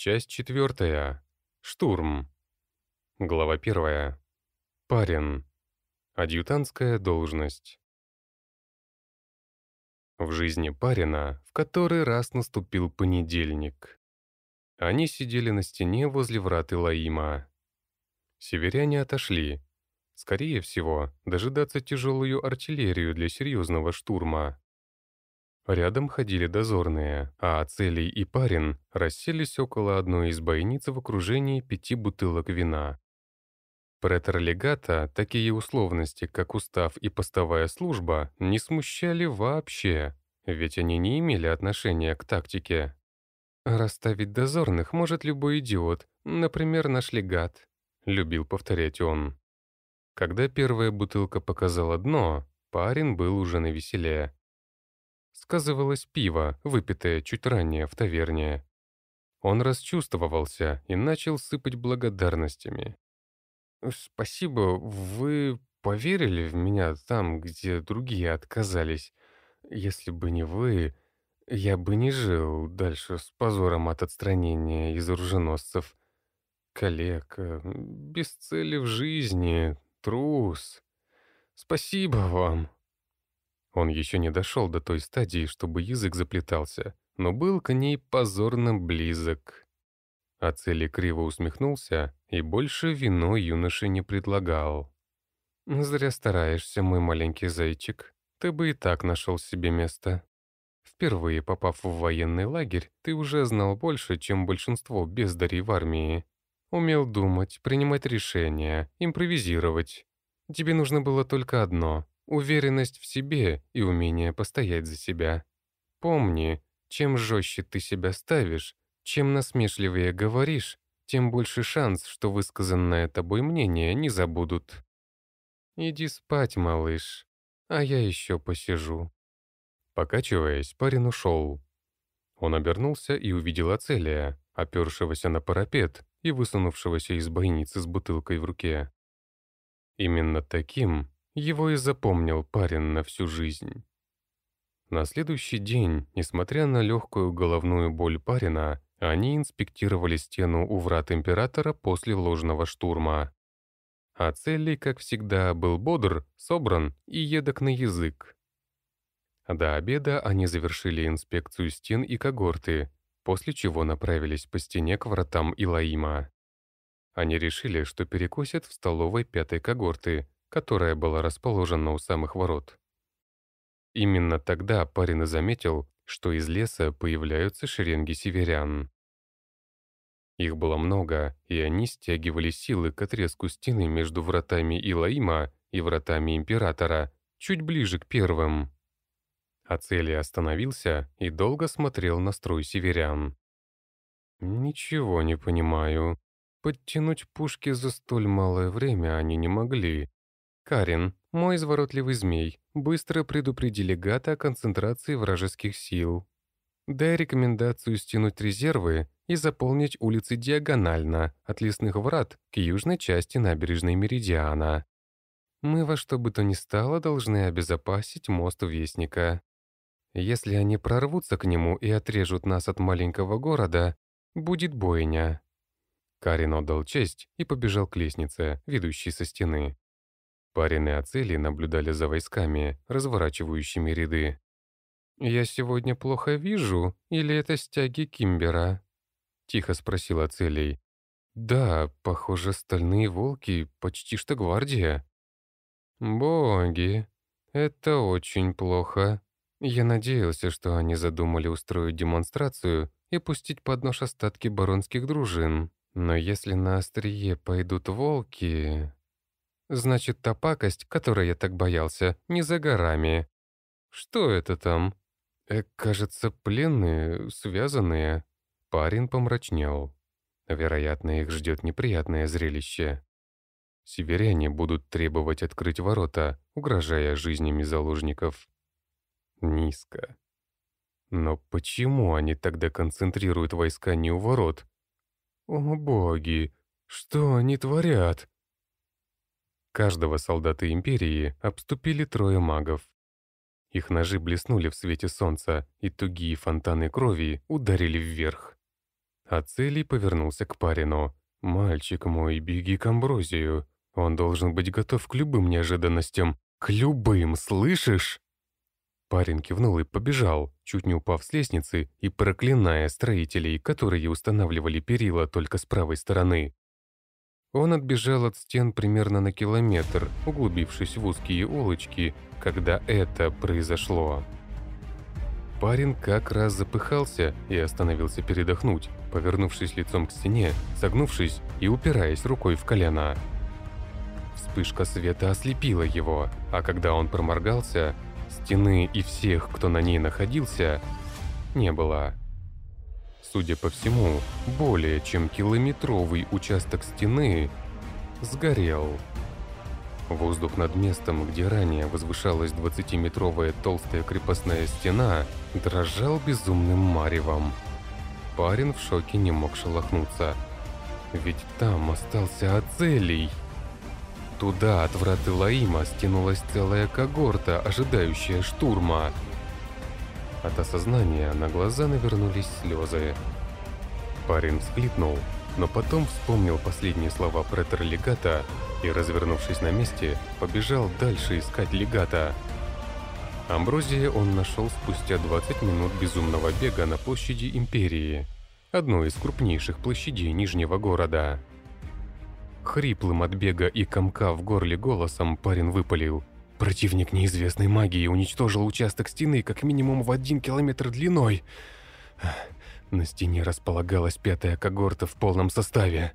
Часть четвертая. Штурм. Глава первая. Парень. Адъютантская должность. В жизни Парина в который раз наступил понедельник. Они сидели на стене возле врат Илаима. Северяне отошли. Скорее всего, дожидаться тяжелую артиллерию для серьезного штурма. Рядом ходили дозорные, а Ацелий и Парин расселись около одной из бойниц в окружении пяти бутылок вина. Претор легата такие условности, как устав и постовая служба, не смущали вообще, ведь они не имели отношения к тактике. «Расставить дозорных может любой идиот, например, наш легат», — любил повторять он. Когда первая бутылка показала дно, парень был уже на веселе сказывалось пиво, выпитое чуть ранее в таверне. Он расчувствовался и начал сыпать благодарностями. «Спасибо, вы поверили в меня там, где другие отказались. Если бы не вы, я бы не жил дальше с позором от отстранения из оруженосцев. Коллег, без цели в жизни, трус. Спасибо вам». Он еще не дошел до той стадии, чтобы язык заплетался, но был к ней позорно близок. А цели криво усмехнулся и больше вино юноше не предлагал. «Зря стараешься, мой маленький зайчик. Ты бы и так нашел себе место. Впервые попав в военный лагерь, ты уже знал больше, чем большинство бездарей в армии. Умел думать, принимать решения, импровизировать. Тебе нужно было только одно Уверенность в себе и умение постоять за себя. Помни, чем жестче ты себя ставишь, чем насмешливее говоришь, тем больше шанс, что высказанное тобой мнение не забудут. Иди спать, малыш, а я еще посижу. Покачиваясь, парень ушел. Он обернулся и увидел Ацелия, опершегося на парапет и высунувшегося из бойницы с бутылкой в руке. Именно таким его и запомнил парень на всю жизнь. На следующий день, несмотря на легкую головную боль парина, они инспектировали стену у врат Императора после ложного штурма. А Целли, как всегда, был бодр, собран и едок на язык. До обеда они завершили инспекцию стен и когорты, после чего направились по стене к вратам Илаима. Они решили, что перекусят в столовой пятой когорты, которая была расположена у самых ворот. Именно тогда парень заметил, что из леса появляются шеренги северян. Их было много, и они стягивали силы к отрезку стены между вратами Илаима и вратами Императора, чуть ближе к первым. Ацелий остановился и долго смотрел на строй северян. «Ничего не понимаю. Подтянуть пушки за столь малое время они не могли. Карин, мой изворотливый змей, быстро предупреди легата о концентрации вражеских сил. Дай рекомендацию стянуть резервы и заполнить улицы диагонально, от лесных врат к южной части набережной Меридиана. Мы во что бы то ни стало должны обезопасить мост Вестника. Если они прорвутся к нему и отрежут нас от маленького города, будет бойня». Карин отдал честь и побежал к лестнице, ведущей со стены. Парень и Ацели наблюдали за войсками, разворачивающими ряды. «Я сегодня плохо вижу, или это стяги Кимбера?» — тихо спросил Ацелий. «Да, похоже, стальные волки, почти что гвардия». «Боги, это очень плохо. Я надеялся, что они задумали устроить демонстрацию и пустить под нож остатки баронских дружин. Но если на острие пойдут волки...» Значит, та пакость, которой я так боялся, не за горами. Что это там? Э, кажется, пленные, связанные. Парень помрачнел. Вероятно, их ждет неприятное зрелище. Северяне будут требовать открыть ворота, угрожая жизнями заложников. Низко. Но почему они тогда концентрируют войска не у ворот? О боги, что они творят? Каждого солдата Империи обступили трое магов. Их ножи блеснули в свете солнца, и тугие фонтаны крови ударили вверх. А повернулся к Парину. «Мальчик мой, беги к Амброзию. Он должен быть готов к любым неожиданностям. К любым, слышишь?» Парень кивнул и побежал, чуть не упав с лестницы и проклиная строителей, которые устанавливали перила только с правой стороны. Он отбежал от стен примерно на километр, углубившись в узкие улочки, когда это произошло. Парень как раз запыхался и остановился передохнуть, повернувшись лицом к стене, согнувшись и упираясь рукой в колено. Вспышка света ослепила его, а когда он проморгался, стены и всех, кто на ней находился, не было. Судя по всему, более чем километровый участок стены сгорел. Воздух над местом, где ранее возвышалась 20-метровая толстая крепостная стена, дрожал безумным маревом. Парень в шоке не мог шелохнуться. Ведь там остался Ацелий. Туда от враты Лаима стянулась целая когорта, ожидающая штурма. От осознания на глаза навернулись слезы. Парень всхлипнул, но потом вспомнил последние слова претор легата и, развернувшись на месте, побежал дальше искать легата. Амброзия он нашел спустя 20 минут безумного бега на площади Империи, одной из крупнейших площадей Нижнего города. Хриплым от бега и комка в горле голосом парень выпалил – Противник неизвестной магии уничтожил участок стены как минимум в один километр длиной. На стене располагалась пятая когорта в полном составе.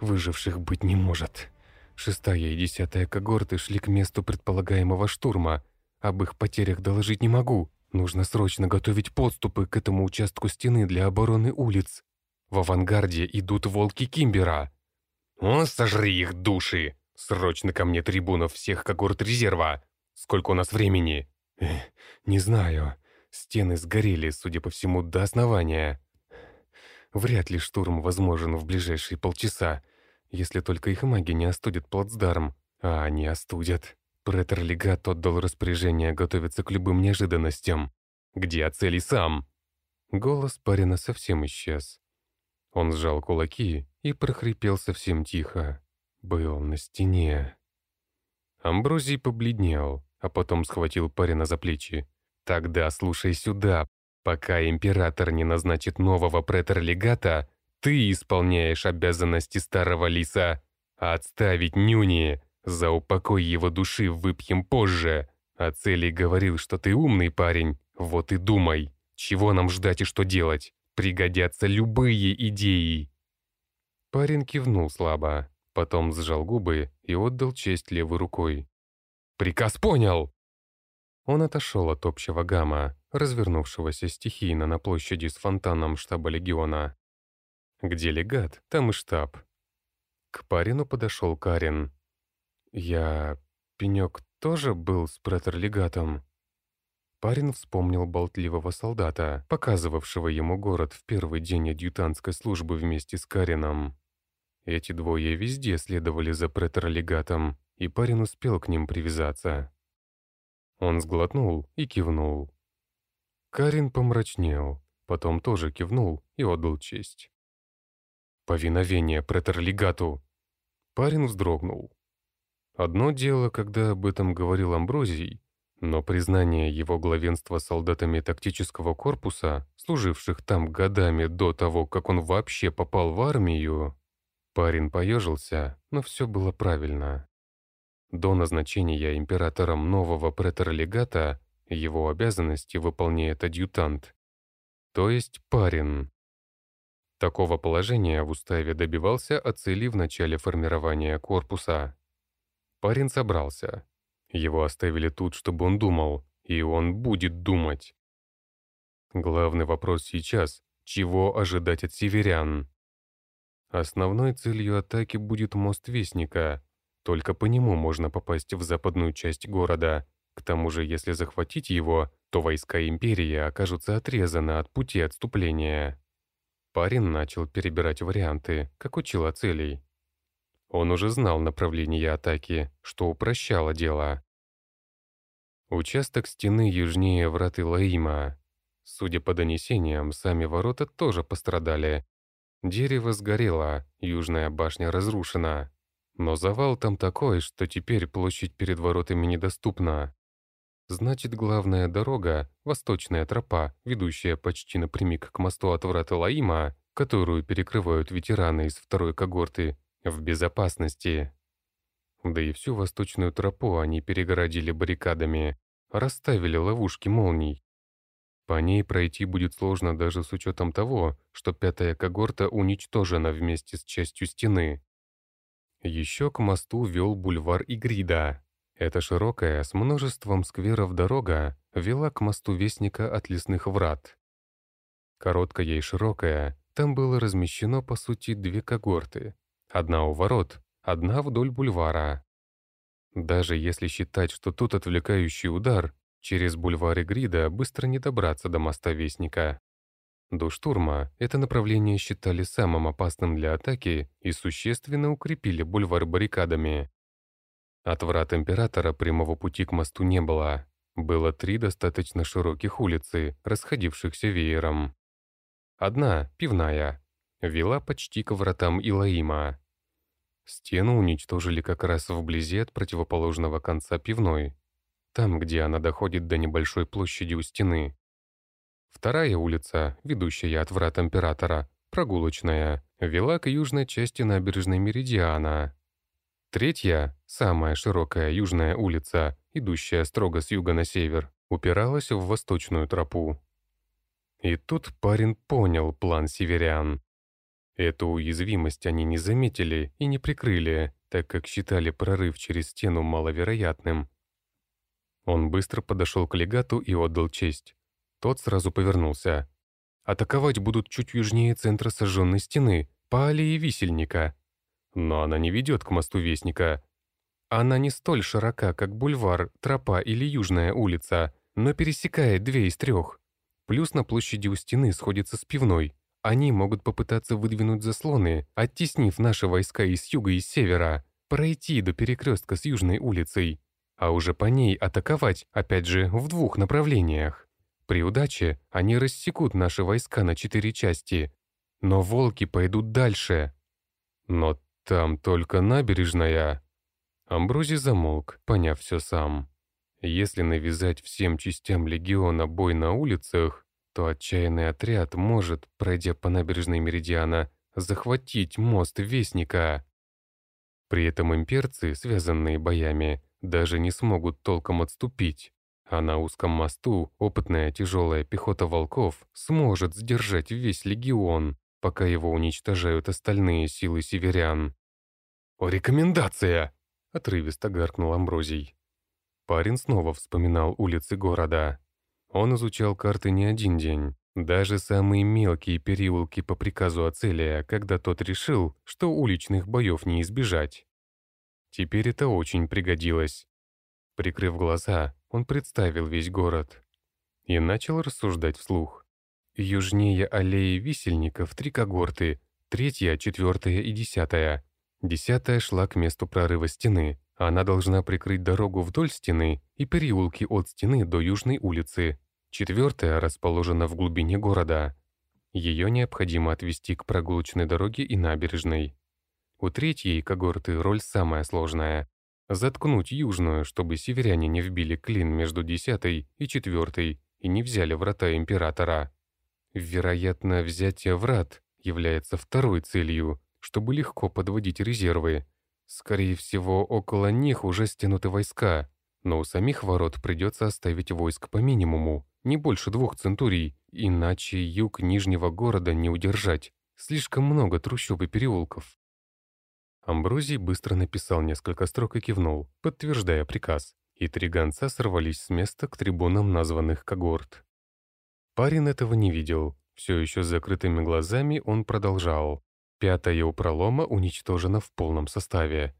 Выживших быть не может. Шестая и десятая когорты шли к месту предполагаемого штурма. Об их потерях доложить не могу. Нужно срочно готовить подступы к этому участку стены для обороны улиц. В авангарде идут волки Кимбера. «О, сожри их души!» Срочно ко мне трибунов всех когорт резерва. Сколько у нас времени? Не знаю. Стены сгорели, судя по всему, до основания. Вряд ли штурм возможен в ближайшие полчаса, если только их маги не остудят плацдарм. А они остудят. Претор-легат отдал распоряжение готовиться к любым неожиданностям. Где Ацелий сам? Голос парина совсем исчез. Он сжал кулаки и прохрипел совсем тихо был на стене. Амброзий побледнел, а потом схватил парня за плечи. «Тогда слушай сюда. Пока император не назначит нового претор-легата, ты исполняешь обязанности старого лиса. Отставить нюни. За упокой его души выпьем позже. А Целий говорил, что ты умный парень. Вот и думай, чего нам ждать и что делать. Пригодятся любые идеи». Парень кивнул слабо. Потом сжал губы и отдал честь левой рукой. «Приказ понял!» Он отошел от общего гамма, развернувшегося стихийно на площади с фонтаном штаба легиона. Где легат, там и штаб. К парину подошел Карин. «Я... Пенек тоже был с претор-легатом?» Парень вспомнил болтливого солдата, показывавшего ему город в первый день адъютантской службы вместе с Карином. Эти двое везде следовали за преторолегатом, и парень успел к ним привязаться. Он сглотнул и кивнул. Карин помрачнел, потом тоже кивнул и отдал честь. «Повиновение преторолегату!» Парень вздрогнул. Одно дело, когда об этом говорил Амброзий, но признание его главенства солдатами тактического корпуса, служивших там годами до того, как он вообще попал в армию, Парень поежился, но все было правильно. До назначения императором нового претор-легата его обязанности выполняет адъютант, то есть парень. Такого положения в уставе добивался о цели в начале формирования корпуса. Парень собрался. Его оставили тут, чтобы он думал, и он будет думать. Главный вопрос сейчас — чего ожидать от северян? Основной целью атаки будет мост Вестника. Только по нему можно попасть в западную часть города. К тому же, если захватить его, то войска Империи окажутся отрезаны от пути отступления. Парень начал перебирать варианты, как учил целей. Он уже знал направление атаки, что упрощало дело. Участок стены южнее врат Илаима. Судя по донесениям, сами ворота тоже пострадали, Дерево сгорело, южная башня разрушена. Но завал там такой, что теперь площадь перед воротами недоступна. Значит, главная дорога, восточная тропа, ведущая почти напрямик к мосту от врата Лаима, которую перекрывают ветераны из второй когорты, в безопасности. Да и всю восточную тропу они перегородили баррикадами, расставили ловушки молний. По ней пройти будет сложно даже с учетом того, что пятая когорта уничтожена вместе с частью стены. Еще к мосту вел бульвар Игрида. Эта широкая, с множеством скверов дорога вела к мосту Вестника от лесных врат. Короткая и широкая, там было размещено, по сути, две когорты. Одна у ворот, одна вдоль бульвара. Даже если считать, что тут отвлекающий удар, через бульвар Грида быстро не добраться до моста Вестника. До штурма это направление считали самым опасным для атаки и существенно укрепили бульвар баррикадами. От врат Императора прямого пути к мосту не было. Было три достаточно широких улицы, расходившихся веером. Одна, пивная, вела почти к вратам Илаима. Стену уничтожили как раз вблизи от противоположного конца пивной, там, где она доходит до небольшой площади у стены. Вторая улица, ведущая от врат Императора, прогулочная, вела к южной части набережной Меридиана. Третья, самая широкая южная улица, идущая строго с юга на север, упиралась в восточную тропу. И тут парень понял план северян. Эту уязвимость они не заметили и не прикрыли, так как считали прорыв через стену маловероятным. Он быстро подошел к легату и отдал честь. Тот сразу повернулся. Атаковать будут чуть южнее центра сожженной стены, по аллее висельника. Но она не ведет к мосту Вестника. Она не столь широка, как бульвар, тропа или южная улица, но пересекает две из трех. Плюс на площади у стены сходится с пивной. Они могут попытаться выдвинуть заслоны, оттеснив наши войска из юга и севера, пройти до перекрестка с южной улицей, а уже по ней атаковать, опять же, в двух направлениях. При удаче они рассекут наши войска на четыре части, но волки пойдут дальше. Но там только набережная. Амброзий замолк, поняв все сам. Если навязать всем частям легиона бой на улицах, то отчаянный отряд может, пройдя по набережной Меридиана, захватить мост Вестника. При этом имперцы, связанные боями, даже не смогут толком отступить, а на узком мосту опытная тяжелая пехота волков сможет сдержать весь легион, пока его уничтожают остальные силы северян. «Рекомендация!» — отрывисто гаркнул Амброзий. Парень снова вспоминал улицы города. Он изучал карты не один день. Даже самые мелкие переулки по приказу Ацелия, когда тот решил, что уличных боев не избежать. Теперь это очень пригодилось. Прикрыв глаза, он представил весь город и начал рассуждать вслух. Южнее аллеи висельников три когорты, третья, четвертая и десятая. Десятая шла к месту прорыва стены, она должна прикрыть дорогу вдоль стены и переулки от стены до Южной улицы. Четвертая расположена в глубине города. Ее необходимо отвести к прогулочной дороге и набережной. У третьей когорты роль самая сложная. Заткнуть южную, чтобы северяне не вбили клин между десятой и четвертой и не взяли врата Императора. Вероятно, взятие врат является второй целью, чтобы легко подводить резервы, Скорее всего, около них уже стянуты войска, но у самих ворот придется оставить войск по минимуму, не больше двух центурий, иначе юг Нижнего города не удержать. Слишком много трущоб и переулков. Амброзий быстро написал несколько строк и кивнул, подтверждая приказ, и три гонца сорвались с места к трибунам названных когорт. Парень этого не видел. Все еще с закрытыми глазами он продолжал. Пятая у пролома уничтожена в полном составе.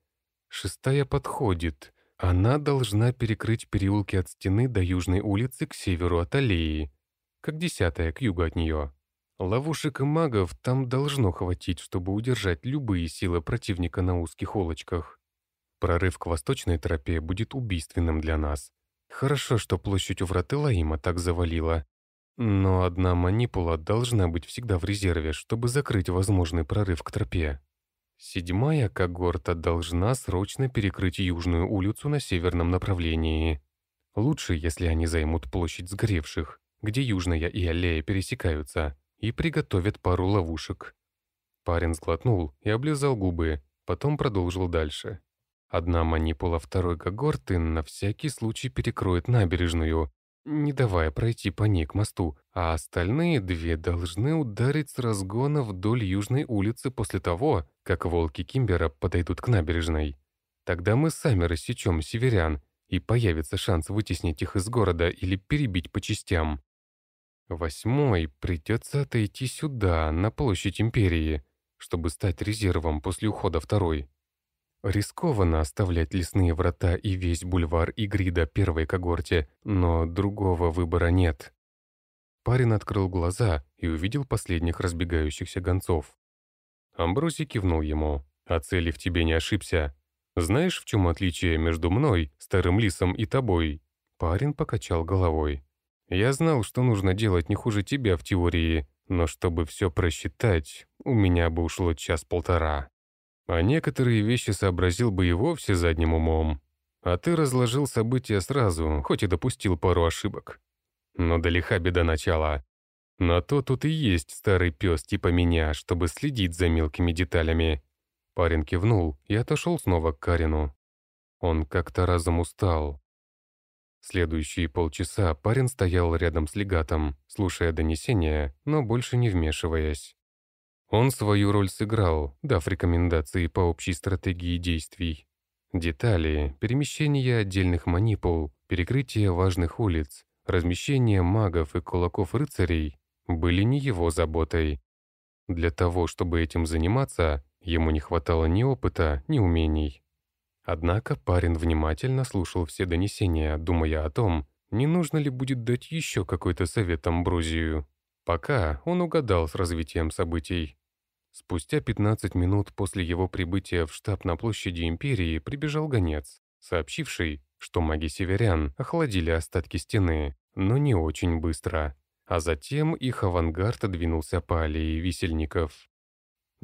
Шестая подходит. Она должна перекрыть переулки от стены до южной улицы к северу от аллеи, как десятая к югу от нее. Ловушек и магов там должно хватить, чтобы удержать любые силы противника на узких улочках. Прорыв к восточной тропе будет убийственным для нас. Хорошо, что площадь у врат Илаима так завалила. Но одна манипула должна быть всегда в резерве, чтобы закрыть возможный прорыв к тропе. Седьмая когорта должна срочно перекрыть Южную улицу на северном направлении. Лучше, если они займут площадь сгоревших, где Южная и Аллея пересекаются, и приготовят пару ловушек. Парень сглотнул и облизал губы, потом продолжил дальше. Одна манипула второй когорты на всякий случай перекроет набережную, не давая пройти по ней к мосту, а остальные две должны ударить с разгона вдоль южной улицы после того, как волки Кимбера подойдут к набережной. Тогда мы сами рассечем северян, и появится шанс вытеснить их из города или перебить по частям. Восьмой придется отойти сюда, на площадь Империи, чтобы стать резервом после ухода второй. Рискованно оставлять лесные врата и весь бульвар Игрида первой когорте, но другого выбора нет. Парень открыл глаза и увидел последних разбегающихся гонцов. Амбросий кивнул ему. «О цели в тебе не ошибся. Знаешь, в чем отличие между мной, старым лисом и тобой?» Парень покачал головой. «Я знал, что нужно делать не хуже тебя в теории, но чтобы все просчитать, у меня бы ушло час-полтора». А некоторые вещи сообразил бы и вовсе задним умом. А ты разложил события сразу, хоть и допустил пару ошибок. Но далека беда начала. На то тут и есть старый пес типа меня, чтобы следить за мелкими деталями. Парень кивнул и отошел снова к Карину. Он как-то разом устал. Следующие полчаса парень стоял рядом с легатом, слушая донесения, но больше не вмешиваясь. Он свою роль сыграл, дав рекомендации по общей стратегии действий. Детали, перемещение отдельных манипул, перекрытие важных улиц, размещение магов и кулаков рыцарей были не его заботой. Для того, чтобы этим заниматься, ему не хватало ни опыта, ни умений. Однако парень внимательно слушал все донесения, думая о том, не нужно ли будет дать еще какой-то совет Амброзию. Пока он угадал с развитием событий. Спустя 15 минут после его прибытия в штаб на площади Империи прибежал гонец, сообщивший, что маги северян охладили остатки стены, но не очень быстро. А затем их авангард двинулся по аллее висельников.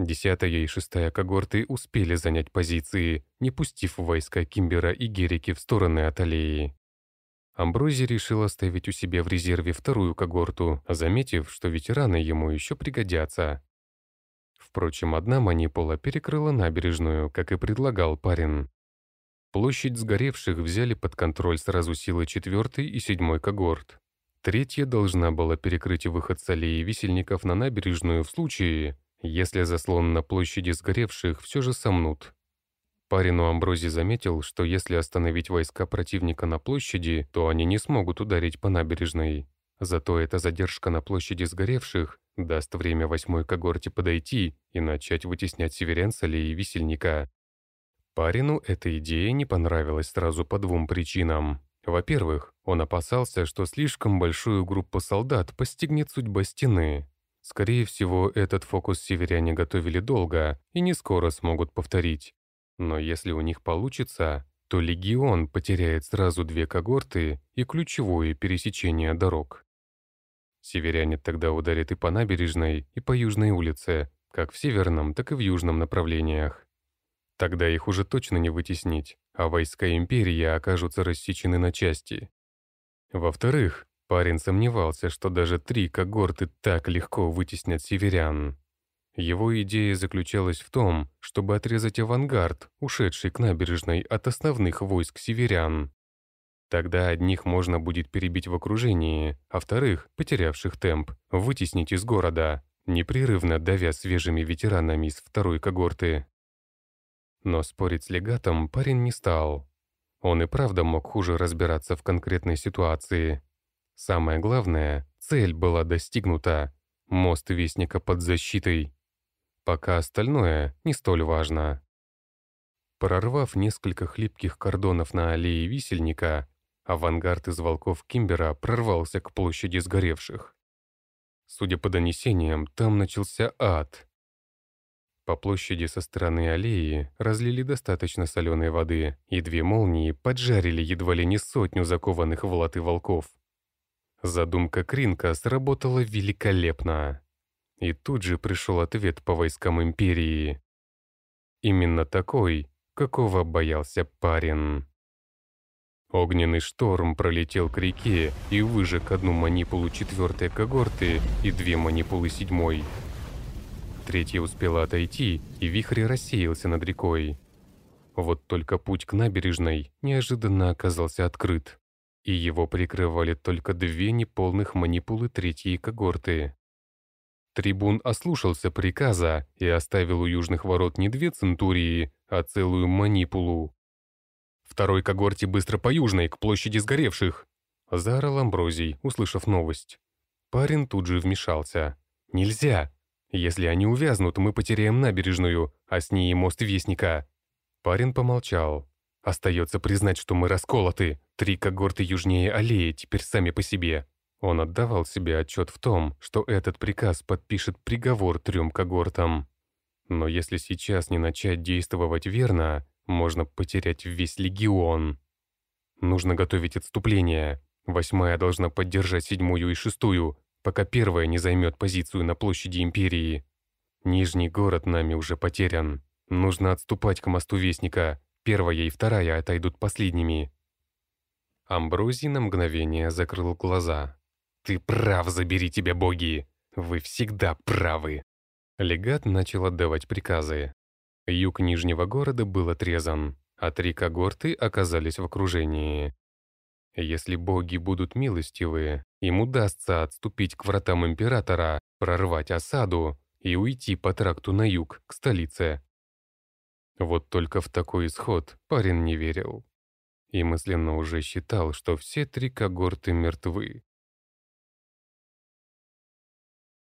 Десятая и шестая когорты успели занять позиции, не пустив войска Кимбера и Герики в стороны от аллеи. Амбрози решил оставить у себя в резерве вторую когорту, заметив, что ветераны ему еще пригодятся. Впрочем, одна манипула перекрыла набережную, как и предлагал парень. Площадь сгоревших взяли под контроль сразу силы четвертой и седьмой когорт. Третья должна была перекрыть выход с аллеи висельников на набережную в случае, если заслон на площади сгоревших все же сомнут. Парину Амбрози заметил, что если остановить войска противника на площади, то они не смогут ударить по набережной. Зато эта задержка на площади сгоревших даст время восьмой когорте подойти и начать вытеснять северян с аллеи висельника. Парину эта идея не понравилась сразу по двум причинам. Во-первых, он опасался, что слишком большую группу солдат постигнет судьба стены. Скорее всего, этот фокус северяне готовили долго и не скоро смогут повторить. Но если у них получится, то легион потеряет сразу две когорты и ключевое пересечение дорог. Северяне тогда ударят и по набережной, и по южной улице, как в северном, так и в южном направлениях. Тогда их уже точно не вытеснить, а войска империи окажутся рассечены на части. Во-вторых, парень сомневался, что даже три когорты так легко вытеснят северян. Его идея заключалась в том, чтобы отрезать авангард, ушедший к набережной от основных войск северян. Тогда одних можно будет перебить в окружении, а вторых, потерявших темп, вытеснить из города, непрерывно давя свежими ветеранами из второй когорты. Но спорить с легатом парень не стал. Он и правда мог хуже разбираться в конкретной ситуации. Самое главное, цель была достигнута. Мост Вестника под защитой пока остальное не столь важно. Прорвав несколько хлипких кордонов на аллее висельника, авангард из волков Кимбера прорвался к площади сгоревших. Судя по донесениям, там начался ад. По площади со стороны аллеи разлили достаточно соленой воды, и две молнии поджарили едва ли не сотню закованных в латы волков. Задумка Кринка сработала великолепно. И тут же пришел ответ по войскам Империи. Именно такой, какого боялся парень. Огненный шторм пролетел к реке и выжег одну манипулу четвертой когорты и две манипулы седьмой. Третья успела отойти, и вихрь рассеялся над рекой. Вот только путь к набережной неожиданно оказался открыт и его прикрывали только две неполных манипулы третьей когорты. Трибун ослушался приказа и оставил у южных ворот не две центурии, а целую манипулу. «Второй когорте быстро по южной, к площади сгоревших!» — заорал Амброзий, услышав новость. Парень тут же вмешался. «Нельзя! Если они увязнут, мы потеряем набережную, а с ней мост Вестника!» Парень помолчал. «Остается признать, что мы расколоты, Три когорты южнее аллеи теперь сами по себе. Он отдавал себе отчет в том, что этот приказ подпишет приговор трем когортам. Но если сейчас не начать действовать верно, можно потерять весь легион. Нужно готовить отступление. Восьмая должна поддержать седьмую и шестую, пока первая не займет позицию на площади Империи. Нижний город нами уже потерян. Нужно отступать к мосту Вестника. Первая и вторая отойдут последними. Амброзий на мгновение закрыл глаза. «Ты прав, забери тебя, боги! Вы всегда правы!» Легат начал отдавать приказы. Юг Нижнего города был отрезан, а три когорты оказались в окружении. Если боги будут милостивы, им удастся отступить к вратам Императора, прорвать осаду и уйти по тракту на юг, к столице. Вот только в такой исход парень не верил и мысленно уже считал, что все три когорты мертвы.